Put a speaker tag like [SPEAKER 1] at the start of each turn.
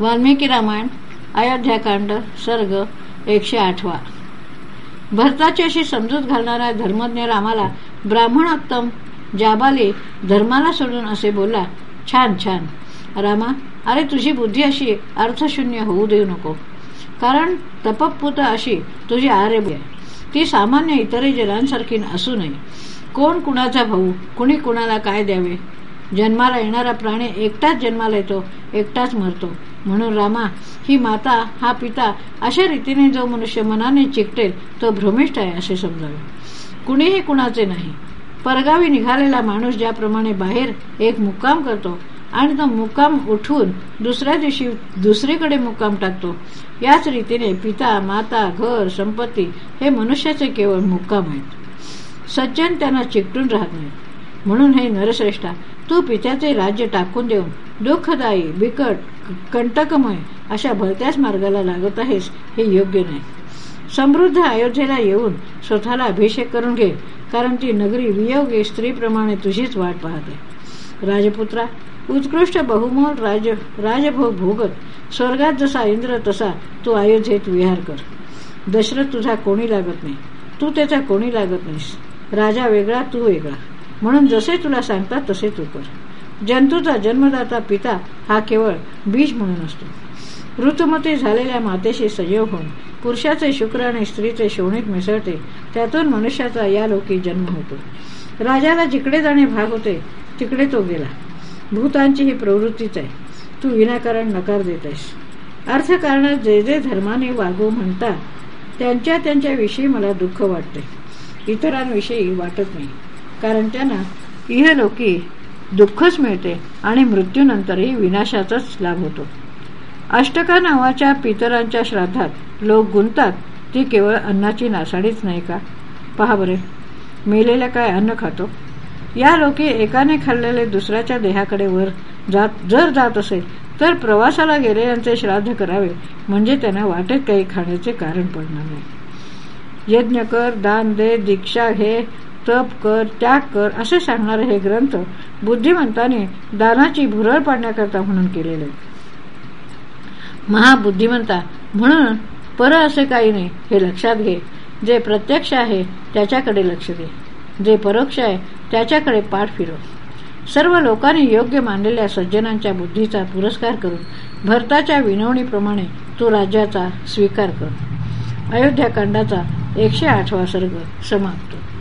[SPEAKER 1] वाल्मिकी रामायण अयोध्याकांड सर्ग एकशे आठवा. भरताची अशी समजूत घालणारा धर्मज्ञ रामाला ब्राह्मणोत्तम जाबाली धर्माला सोडून असे बोलला छान छान. रामा अरे तुझी बुद्धी अशी अर्थशून्य होऊ देऊ नको. कारण तपपूत अशी तुझी आर्य ती सामान्य इतरही जनांसारखी असू नये. कोण कुणाचा भाऊ कुणी कुणाला काय द्यावे? जन्माला येणारा प्राणी एकटाच जन्माला येतो एकटाच मरतो. म्हणून रामा ही माता हा पिता अशा रीतीने जो मनुष्य मनाने चिकटेल तो भ्रमिष्ठ आहे असे समजावे. कुणीही कुणाचे नाही. परगावी निघालेला माणूस ज्याप्रमाणे बाहेर एक मुक्काम करतो आणि तो मुक्काम उठून दुसऱ्या दिवशी दुसरीकडे मुक्काम टाकतो याच रीतीने पिता माता घर संपत्ती हे मनुष्याचे केवळ मुक्काम आहेत. सज्जन त्यांना चिकटून राहत नाही म्हणून हे नरश्रेष्ठा तू पित्याचे राज्य टाकून देऊन दुःखदायी बिकट कंटकमय अशा भलत्याच मार्गाला लागत आहेस हे योग्य नाही. समृद्ध अयोध्येला येऊन स्वतःला अभिषेक करून घे कारण ती नगरी वियोगी स्त्रीप्रमाणे तुझीच वाट पाहते. राजपुत्रा उत्कृष्ट बहुमोल राज राजभोग भोगत स्वर्गात जसा इंद्र तसा तू अयोध्येत विहार कर. दशरथ तुझा कोणी लागत नाही. तू त्याचा कोणी लागत नाहीस. राजा वेगळा तू वेगळा. म्हणून जसे तुला सांगतात तसे तू कर. जंतूचा जन्मदाता पिता हा केवळ बीज म्हणून असतो. ऋतुमती झालेल्या मातेशी संयोग होऊन पुरुषाचे शुक्र आणि स्त्रीचे शोणीत मिसळते त्यातून मनुष्याचा या लोकी जन्म होतो. राजाला जिकडे जाणे भाग होते तिकडे तो गेला. भूतांची ही प्रवृत्तीच आहे. तू विनाकारण नकार देत आहेस अर्थकारणात जे जे धर्माने वागू म्हणतात त्यांच्या त्यांच्याविषयी मला दुःख वाटते. इतरांविषयी वाटत नाही. कारण त्यांना इहलोकी दुःखच मिळते आणि मृत्यूनंतरही विनाशाचाच लाभ होतो. अष्टका नावाच्या पितरांच्या श्राद्धात लोक गुंतात ती केवळ अन्नाची नासाडीच नाही का? पहा बरे मेलेला काय अन्न खातो? या लोके एकाने खाल्लेले दुसऱ्याच्या देहाकडे वर जात जर जात असेल तर प्रवासाला गेलेल्यांचे श्राद्ध करावे म्हणजे त्यांना वाटेत काही खाण्याचे कारण पडणार नाही. यज्ञ कर दान दे दीक्षा घे तप कर त्याग कर असे सांगणारे हे ग्रंथ बुद्धिमंताने दानाची भुरळ पाडण्याकरता म्हणून केलेले. महाबुद्धिमंता म्हणून पर असे काही नाही हे लक्षात घे. जे प्रत्यक्ष आहे त्याच्याकडे लक्ष दे. जे परोक्ष आहे त्याच्याकडे पाठ फिरव. सर्व लोकांनी योग्य मानलेल्या सज्जनांच्या बुद्धीचा पुरस्कार करून भरताच्या विनवणीप्रमाणे तो राज्याचा स्वीकार कर. अयोध्याकांडाचा एकशे आठवा सर्ग समाप्त.